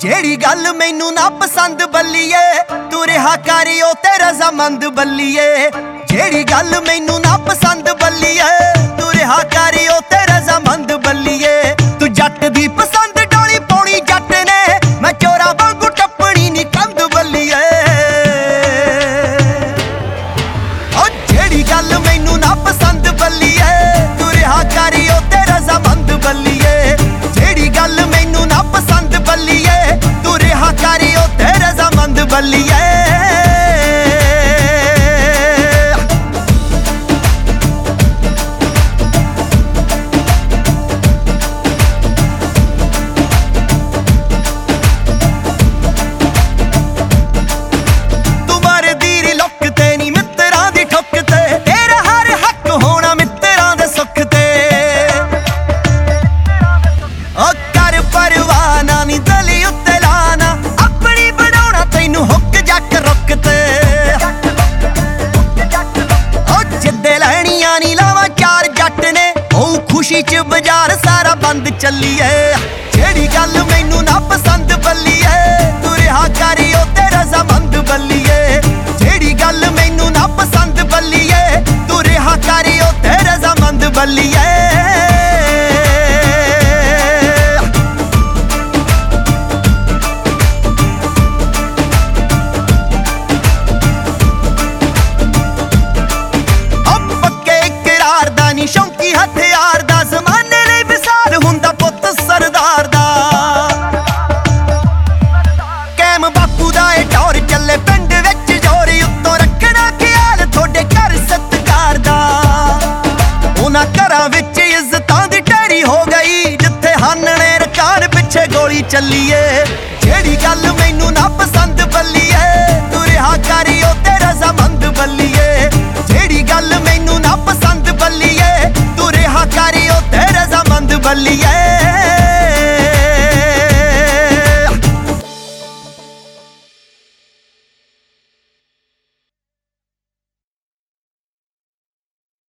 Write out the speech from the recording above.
ਜਿਹੜੀ ਗੱਲ ਮੈਨੂੰ ਨਾ ਪਸੰਦ ਬੱਲੀਏ, ਤੂੰ ਰਿਹਾ ਕਰ ਉਹ ਤੇ ਰਜ਼ਾਮੰਦ ਬੱਲੀਏ। ਜਿਹੜੀ ਗੱਲ ਮੈਨੂੰ ਨਾ ਪਸੰਦ ਬੱਲੀਏ, ਤੂੰ ਰਿਹਾ ਕਰ ਉਹ ਤੇ ਰਜ਼ਾਮੰਦ ਬੱਲੀਏ। ਤੂੰ ਜੱਟ ਦੀ ਪਸੰਦ ਡੋਲੀ ਪਾਉਣੀ ਜੱਟ ਨੇ, ਮੈਂ ਚੋਰਾ ਵਾਂਗੂ ਟੱਪਣੀ ਨਹੀਂ ਕੰਧ ਬੱਲੀਏ। ਉਹ ਜਿਹੜੀ ਗੱਲ ਮੈਨੂੰ ਨਾ ਪਸੰਦ ਰਜ਼ਾਮੰਦ ਖੁਸ਼ੀ ਚ ਬਾਜ਼ਾਰ ਸਾਰਾ ਬੰਦ ਚੱਲੀਏ। ਜਿਹੜੀ ਗੱਲ ਮੈਨੂੰ ਨਾ ਪਸੰਦ ਬੱਲੀਏ। ਤੂੰ ਰਿਹਾ ਕਰ ਉਹ ਤੇ ਰਜ਼ਾਮੰਦ ਬੱਲੀਏ। ਜਿਹੜੀ ਗੱਲ ਮੈਨੂੰ ਨਾ ਪਸੰਦ ਬੱਲੀਏ। ਤੂੰ ਰਿਹਾ ਕਰ ਉਹ ਤੇ ਰਜ਼ਾਮੰਦ ਬੱਲੀਏ। ਵਿੱਚ ਇੱਜ਼ਤਾਂ ਦੀ ਢੇਰੀ ਹੋ ਗਈ, ਜਿੱਥੇ ਹਾਨਣੇ ਰਕਾਰ ਪਿੱਛੇ ਗੋਲੀ ਚੱਲੀਏ। ਜਿਹੜੀ ਗੱਲ ਮੈਨੂੰ ਨਾ ਪਸੰਦ ਬੱਲੀਏ ਤੂੰ ਰਿਹਾ ਕਰੀ ਉਹ ਤੇ ਰਜ਼ਾਮੰਦ ਬੱਲੀਏ। ਜਿਹੜੀ ਗੱਲ ਮੈਨੂੰ ਨਾ ਪਸੰਦ ਬੱਲੀਏ ਤੂੰ ਰਿਹਾ ਕਰੀ ਉਹ ਤੇ ਰਜ਼ਾਮੰਦ ਬੱਲੀਏ।